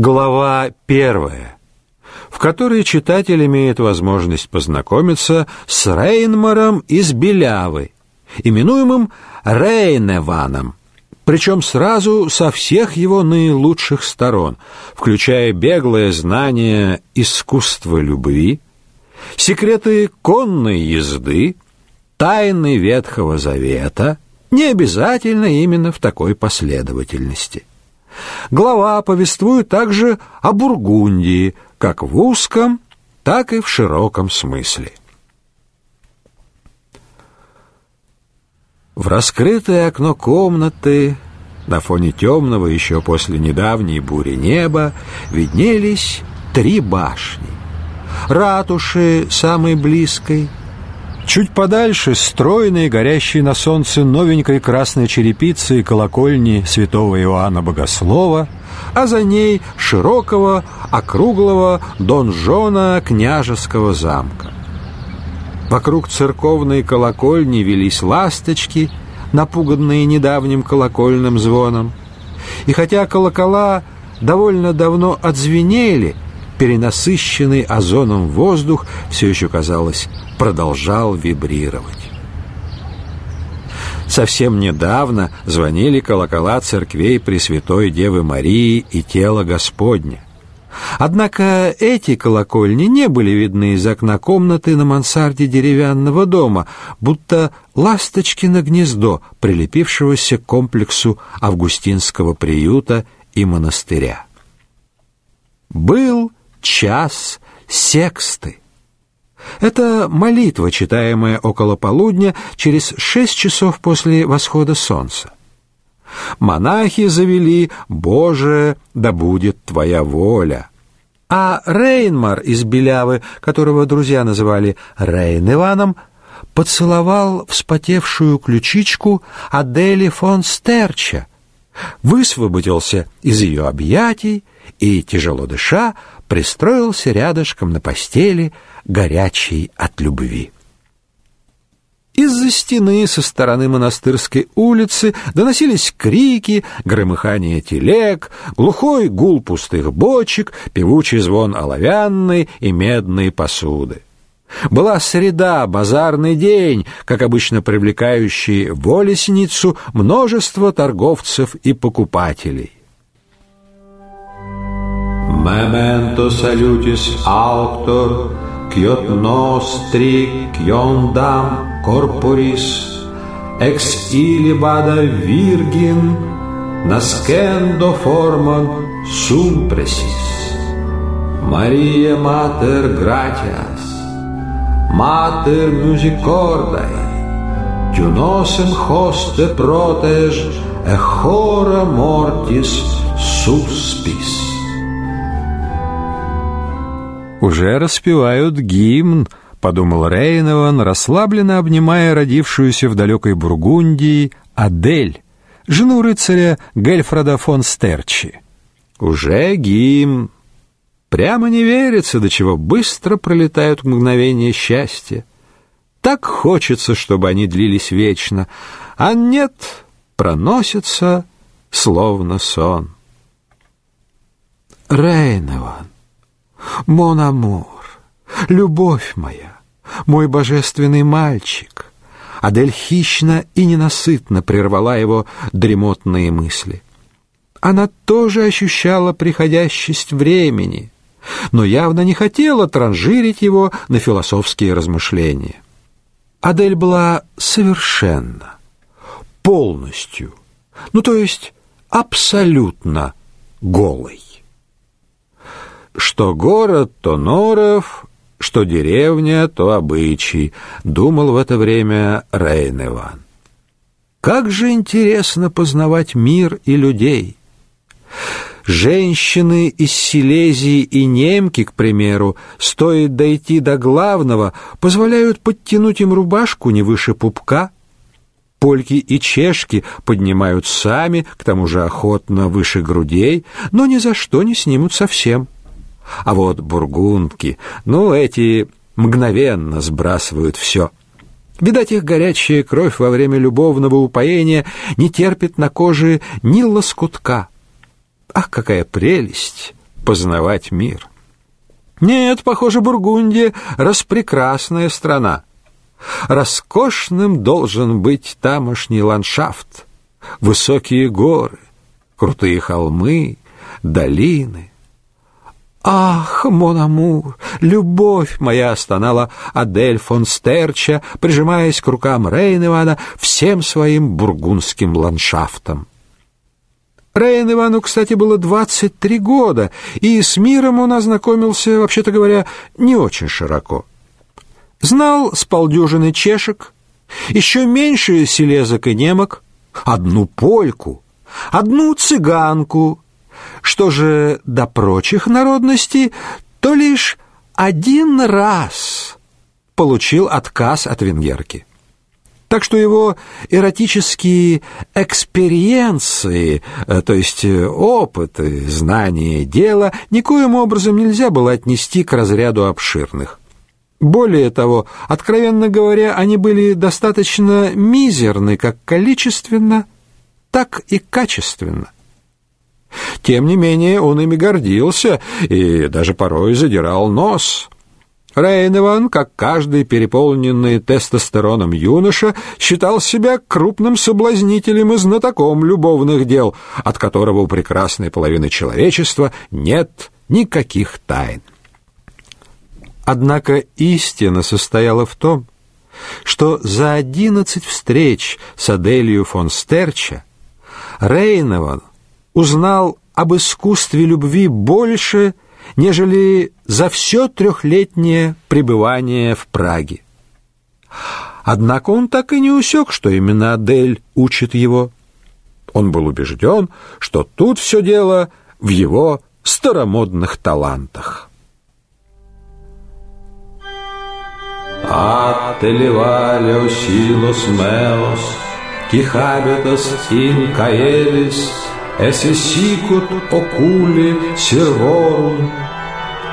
Глава первая, в которой читатель имеет возможность познакомиться с Рейнмаром из Белявы, именуемым Рейневаном, причем сразу со всех его наилучших сторон, включая беглое знание искусства любви, секреты конной езды, тайны Ветхого Завета, не обязательно именно в такой последовательности. Глава повествует также о Бургундии, как в узком, так и в широком смысле. В раскрытое окно комнаты на фоне темного еще после недавней бури неба виднелись три башни. Ратуши самой близкой — Чуть подальше стройные, горящие на солнце новенькой красной черепицы колокольни святого Иоанна Богослова, а за ней широкого, округлого донжона княжеского замка. Вокруг церковной колокольни велись ласточки, напуганные недавним колокольным звоном. И хотя колокола довольно давно отзвенели, перенасыщенный озоном воздух все еще, казалось, продолжал вибрировать. Совсем недавно звонили колокола церквей Пресвятой Девы Марии и Тела Господня. Однако эти колокольни не были видны из окна комнаты на мансарде деревянного дома, будто ласточки на гнездо, прилепившегося к комплексу Августинского приюта и монастыря. Был час сексты. Это молитва, читаемая около полудня через шесть часов после восхода солнца. Монахи завели «Боже, да будет Твоя воля». А Рейнмар из Белявы, которого друзья называли Рейн Иваном, поцеловал вспотевшую ключичку Адели фон Стерча, высвободился из ее объятий и, тяжело дыша, пристроился рядышком на постели, горячий от любви. Из-за стены со стороны монастырской улицы доносились крики, громыхание телег, глухой гул пустых бочек, певучий звон оловянной и медной посуды. Была среда, базарный день, как обычно привлекающий в Олесницу множество торговцев и покупателей. Memento salutis auctor quiot nostri quiondam corporis ex ilibada virgin nascendo formam sum presis Maria mater gratias mater musicordae tu nosem hoste protege e hora mortis suspis «Уже распевают гимн», — подумал Рейнован, расслабленно обнимая родившуюся в далекой Бургундии Адель, жену рыцаря Гельфрада фон Стерчи. «Уже гимн». Прямо не верится, до чего быстро пролетают мгновения счастья. Так хочется, чтобы они длились вечно, а нет, проносится, словно сон. Рейнован, Мон амур, любовь моя, мой божественный мальчик. Адель хищно и ненасытно прервала его дремотные мысли. Она тоже ощущала приходящесть времени, но явно не хотела транжирить его на философские размышления. Адель была совершенно, полностью, ну то есть абсолютно голой. Что город, то норов, что деревня, то обычай, думал в это время Рейн Иван. Как же интересно познавать мир и людей. Женщины из Силезии и немки, к примеру, стоит дойти до главного, позволяют подтянуть им рубашку не выше пупка. Польки и чешки поднимают сами, к тому же охотно выше грудей, но ни за что не снимут совсем. А вот бургундки, ну, эти мгновенно сбрасывают все. Видать, их горячая кровь во время любовного упоения не терпит на коже ни лоскутка. Ах, какая прелесть! познавать мир. Нет, похоже, Бургундия — распрекрасная страна. Роскошным должен быть тамошний ландшафт. Высокие горы, крутые холмы, долины. «Ах, Монамур, любовь моя!» — стонала Адель фон Стерча, прижимаясь к рукам Рейн всем своим бургундским ландшафтом. Рейн Ивану, кстати, было 23 года, и с миром он ознакомился, вообще-то говоря, не очень широко. Знал с полдюжины чешек, еще меньше селезок и немок, одну польку, одну цыганку. Что же до прочих народностей, то лишь один раз получил отказ от венгерки. Так что его эротические экспериенции, э, то есть э, опыты, знания дела, никоим образом нельзя было отнести к разряду обширных. Более того, откровенно говоря, они были достаточно мизерны как количественно, так и качественно. Тем не менее, он ими гордился и даже порой задирал нос – Рейневан, как каждый переполненный тестостероном юноша, считал себя крупным соблазнителем и знатоком любовных дел, от которого у прекрасной половины человечества нет никаких тайн. Однако истина состояла в том, что за одиннадцать встреч с Аделью фон Стерча Рейневан узнал об искусстве любви больше, нежели за все трехлетнее пребывание в Праге. Однако он так и не усек, что именно Адель учит его. Он был убежден, что тут все дело в его старомодных талантах. Ателевалиos hilos meos, qui habitas esse sicut oculi servorum,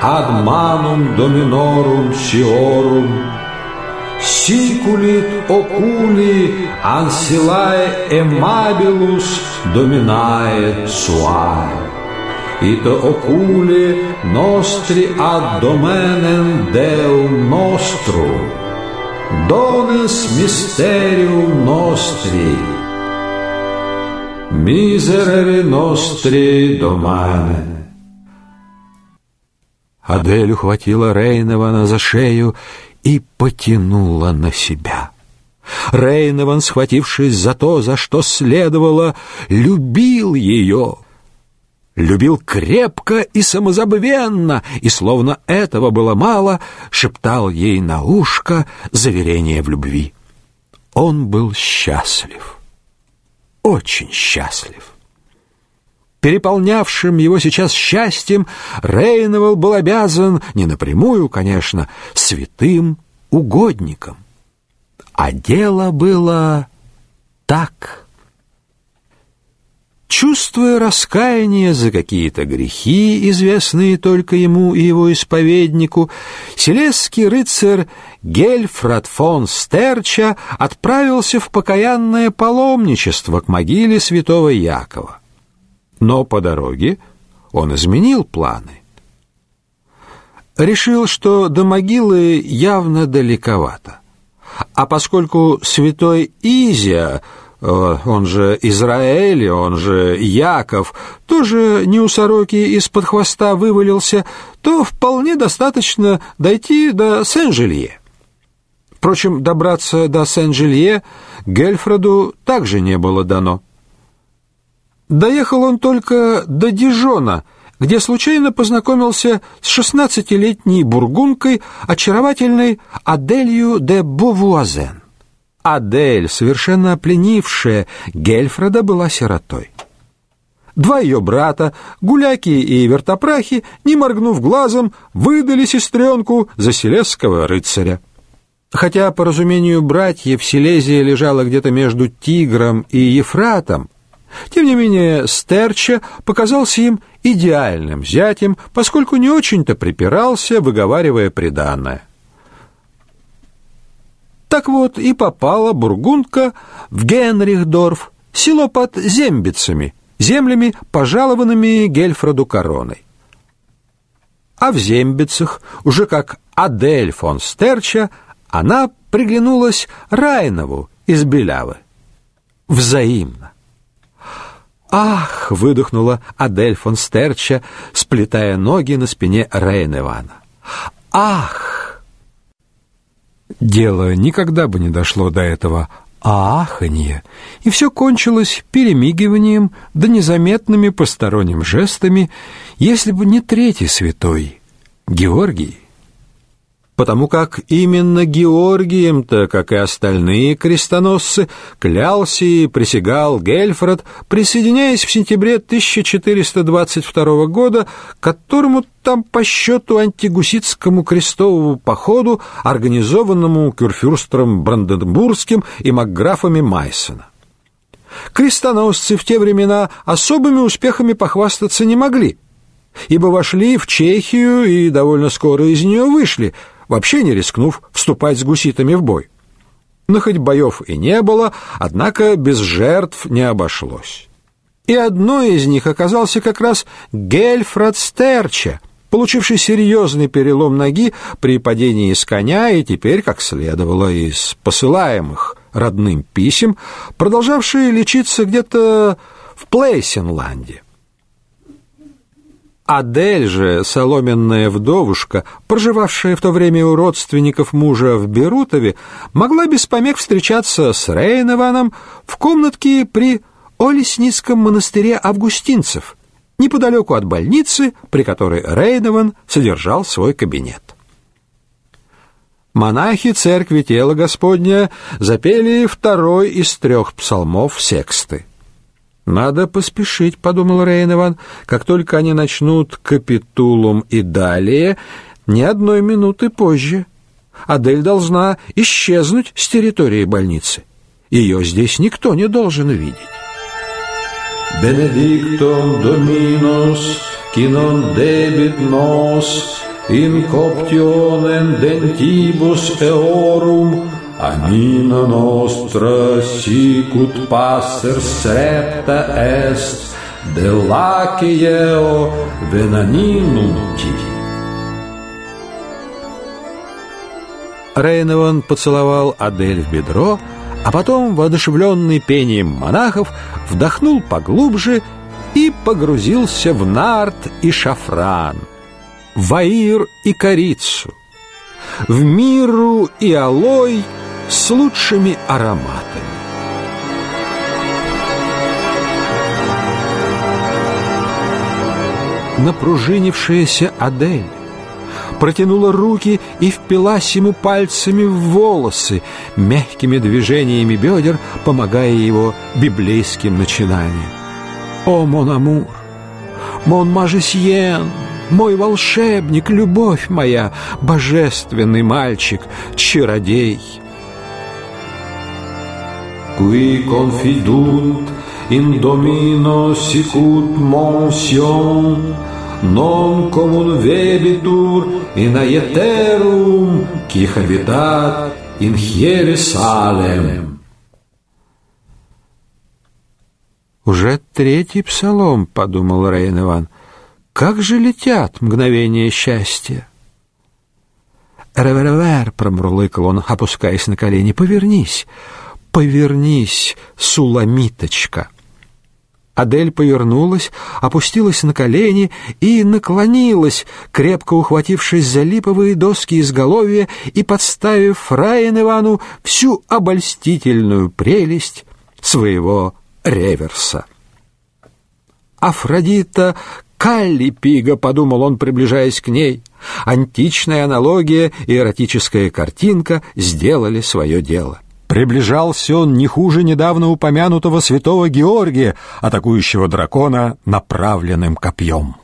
ad manum dominorum sciorum, siculit oculi ansilae emabilus dominae suae. Ita oculi nostri ad domenem Deum nostro, dones mysterium nostri, Miserere nostri domane. Адель ухватила Рейнована за шею и потянула на себя. Рейнован, схватившись за то, за что следовало, любил ее. Любил крепко и самозабвенно, и, словно этого было мало, шептал ей на ушко заверение в любви. Он был счастлив очень счастлив. Переполнявшим его сейчас счастьем Рейновал был обязан, не напрямую, конечно, святым угодником. А дело было так. Чувствуя раскаяние за какие-то грехи, известные только ему и его исповеднику, селесский рыцарь Гельфрат фон Стерча отправился в покаянное паломничество к могиле святого Якова. Но по дороге он изменил планы. Решил, что до могилы явно далековато. А поскольку святой Изия Э, он же Израиль, он же Яков, тоже не у сороки из-под хвоста вывалился, то вполне достаточно дойти до Сен-Жилье. Впрочем, добраться до Сен-Жилье Гельфреду также не было дано. Доехал он только до Дижона, где случайно познакомился с шестнадцатилетней бургункой, очаровательной Аделью де Бовуазен. Адель, совершенно опленившая Гельфреда, была сиротой. Два ее брата, гуляки и вертопрахи, не моргнув глазом, выдали сестренку за селезского рыцаря. Хотя, по разумению братьев, Силезия лежала где-то между Тигром и Ефратом, тем не менее Стерча показался им идеальным зятем, поскольку не очень-то припирался, выговаривая приданное. Так вот и попала бургундка в Генрихдорф, село под Зембицами, землями, пожалованными Гельфраду короной. А в Зембицах, уже как Адель фон Стерча, она приглянулась Райнову из Белявы. Взаимно. «Ах!» — выдохнула Адель фон Стерча, сплетая ноги на спине Рейн Ивана. «Ах!» Дело никогда бы не дошло до этого. Аханье, и все кончилось перемигиванием да незаметными посторонним жестами, если бы не третий святой, Георгий потому как именно Георгием-то, как и остальные крестоносцы, клялся и присягал Гельфред, присоединяясь в сентябре 1422 года к которому там по счету антигуситскому крестовому походу, организованному кюрфюрстером Бранденбургским и макграфами Майсона. Крестоносцы в те времена особыми успехами похвастаться не могли, ибо вошли в Чехию и довольно скоро из нее вышли – вообще не рискнув вступать с гуситами в бой. Но хоть боев и не было, однако без жертв не обошлось. И одной из них оказался как раз Гельфред Стерча, получивший серьезный перелом ноги при падении с коня и теперь, как следовало из посылаемых родным писем, продолжавший лечиться где-то в Плейсенланде. Адель же, соломенная вдовушка, проживавшая в то время у родственников мужа в Берутове, могла без помех встречаться с Рейнованом в комнатке при Олесницком монастыре августинцев, неподалеку от больницы, при которой Рейнован содержал свой кабинет. Монахи церкви тела Господня запели второй из трех псалмов сексты. «Надо поспешить», — подумал Рейнован. «Как только они начнут капитулум и далее, ни одной минуты позже. Адель должна исчезнуть с территории больницы. Ее здесь никто не должен видеть». Qui non debit nos, in coptionem dentibus eorum, Amina nostra sicut passer septa est, de laceo venaninum tibi. Рейнован поцеловал Адель в бедро, а потом, воодушевленный пением монахов, вдохнул поглубже и погрузился в нарт и шафран, ваир и корицу, в миру и алой — с лучшими ароматами. Напружинившаяся Адель протянула руки и впилась ему пальцами в волосы, мягкими движениями бедер, помогая его библейским начинаниям. «О, мон амур! Мон мажесьен!» мой волшебник, любовь моя, божественный мальчик, чародей!» Qui confidunt in Domino sicut monsion, non commun vebitur in aeterum, qui habitat in Hierusalem. «Уже третий псалом», — подумал Рейн Иван. «Как же летят мгновения счастья!» «Ревер-ревер», — промурлыкал он, опускаясь на колени, — «повернись, «Повернись, суламиточка!» Адель повернулась, опустилась на колени и наклонилась, крепко ухватившись за липовые доски изголовья и подставив Райан Ивану всю обольстительную прелесть своего реверса. «Афродита Каллипига», — подумал он, приближаясь к ней. Античная аналогия и эротическая картинка сделали свое дело. Приближался он не хуже недавно упомянутого святого Георгия, атакующего дракона направленным копьем.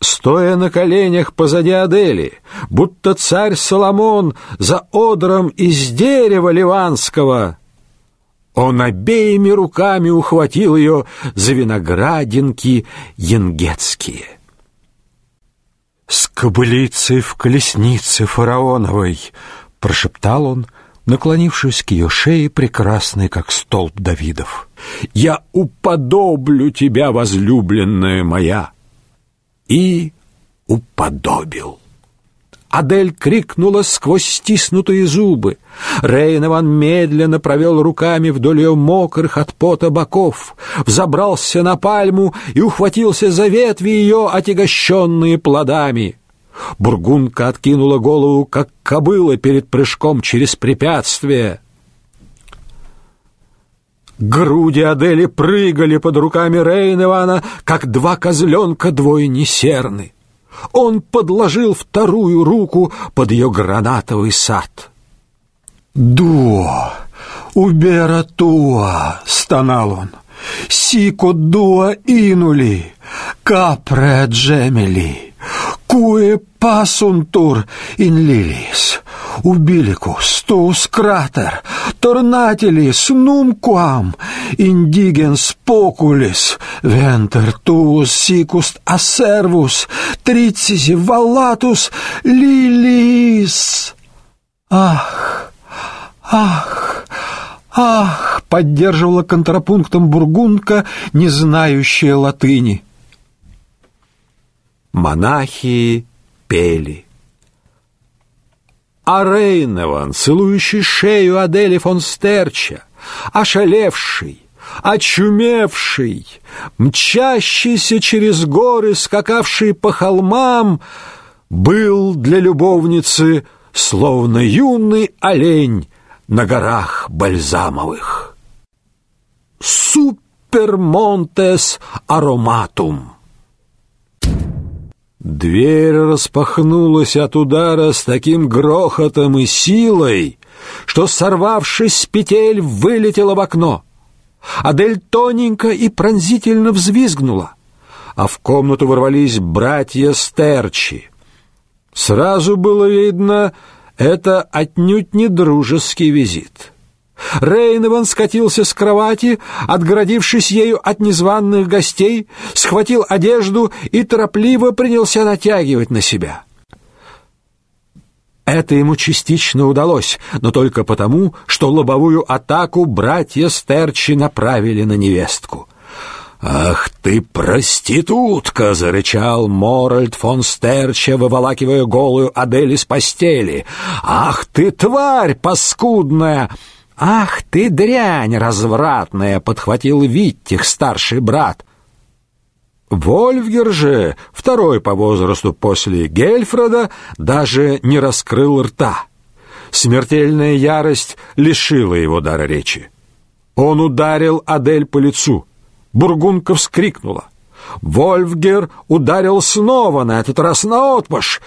Стоя на коленях позади Адели, будто царь Соломон за одром из дерева ливанского, он обеими руками ухватил ее за виноградинки янгетские. «С кобылицей в колеснице фараоновой!» — прошептал он, наклонившись к ее шее, прекрасной, как столб Давидов. «Я уподоблю тебя, возлюбленная моя!» И уподобил. Адель крикнула сквозь стиснутые зубы. Рейнован медленно провел руками вдоль ее мокрых от пота боков, взобрался на пальму и ухватился за ветви ее, отягощенные плодами. Бургунка откинула голову, как кобыла перед прыжком через препятствие. Груди Адели прыгали под руками Рейнована, как два козленка двойни серны. Он подложил вторую руку под ее гранатовый сад. «Дуо! Убера туа!» — стонал он. «Сико дуа инули! Капре джемели! Куе пасунтур ин лилис! Убиликус туус кратер! Торнателис нумquam! Индиgens покулис! Вентер туус сикуст ассервус! Трицisi валатус лилис!» «Ах! Ах! Ах!» — поддерживала контрапунктом бургундка, не знающая латыни. Монахи пели. А Рейневан, целующий шею Адели фон Стерча, ошалевший, очумевший, мчащийся через горы, скакавший по холмам, был для любовницы словно юный олень на горах бальзамовых. Супермонтес ароматум. Дверь распахнулась от удара с таким грохотом и силой, что, сорвавшись с петель, вылетела в окно. Адель тоненько и пронзительно взвизгнула, а в комнату ворвались братья Стерчи. Сразу было видно, это отнюдь не дружеский визит. Рейнован скатился с кровати, отгородившись ею от незваных гостей, схватил одежду и торопливо принялся натягивать на себя. Это ему частично удалось, но только потому, что лобовую атаку братья Стерчи направили на невестку. «Ах ты, проститутка!» — зарычал Моральд фон Стерча, выволакивая голую Адель из постели. «Ах ты, тварь паскудная!» «Ах ты, дрянь развратная!» — подхватил Виттих, старший брат. Вольфгер же, второй по возрасту после Гельфреда, даже не раскрыл рта. Смертельная ярость лишила его дара речи. Он ударил Адель по лицу. Бургунка вскрикнула. Вольфгер ударил снова, на этот раз наотмашь.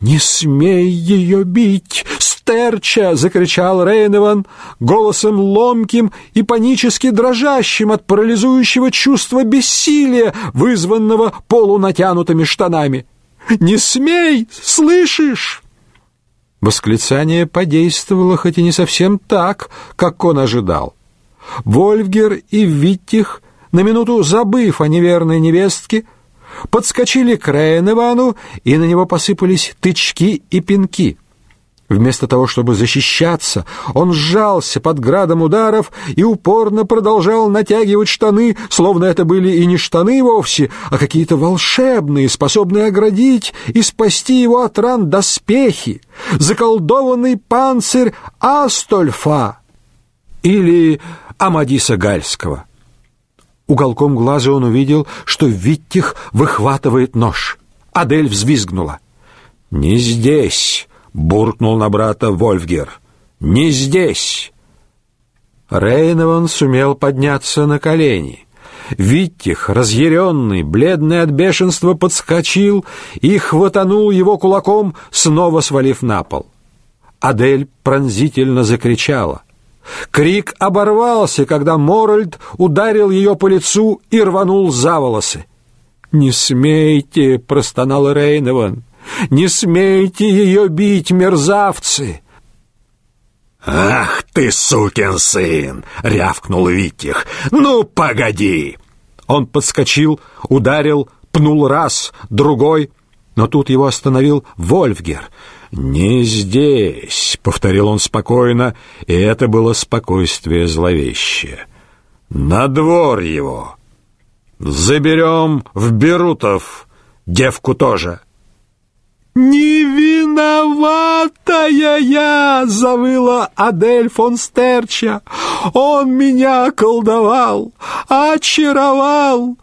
«Не смей ее бить! Стерча!» — закричал Рейневан голосом ломким и панически дрожащим от парализующего чувства бессилия, вызванного полунатянутыми штанами. «Не смей! Слышишь?» Восклицание подействовало, хоть и не совсем так, как он ожидал. Вольфгер и Виттих, на минуту забыв о неверной невестке, подскочили к Рейневану, и на него посыпались тычки и пинки. Вместо того, чтобы защищаться, он сжался под градом ударов и упорно продолжал натягивать штаны, словно это были и не штаны вовсе, а какие-то волшебные, способные оградить и спасти его от ран доспехи, заколдованный панцирь Астольфа или Амадиса Гальского. Уголком глаза он увидел, что Виттих выхватывает нож. Адель взвизгнула. «Не здесь!» — буркнул на брата Вольфгер. «Не здесь!» Рейнован сумел подняться на колени. Виттих, разъяренный, бледный от бешенства, подскочил и хватанул его кулаком, снова свалив на пол. Адель пронзительно закричала. Крик оборвался, когда Моральд ударил ее по лицу и рванул за волосы. «Не смейте!» — простонал Рейнован. «Не смейте ее бить, мерзавцы!» «Ах ты, сукин сын!» — рявкнул Виттих. «Ну, погоди!» Он подскочил, ударил, пнул раз, другой, но тут его остановил Вольфгер — «Не здесь», — повторил он спокойно, и это было спокойствие зловещее. «На двор его! Заберем в Берутов, девку тоже!» «Не виноватая я!» — завыла Адель фон Стерча. «Он меня околдовал, очаровал.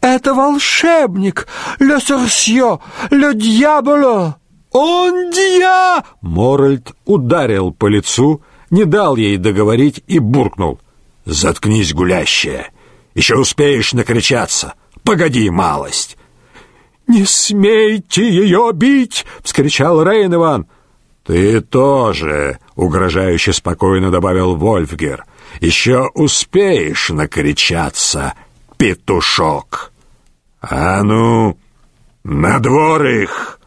Это волшебник, ле сорсье, ле дьяволо!» «Он дья!» Моральд ударил по лицу, не дал ей договорить и буркнул. «Заткнись, гулящая! Еще успеешь накричаться! Погоди малость!» «Не смейте ее бить!» — вскричал Рейнован. «Ты тоже!» — угрожающе спокойно добавил Вольфгер. «Еще успеешь накричаться, петушок!» «А ну, на двор их!»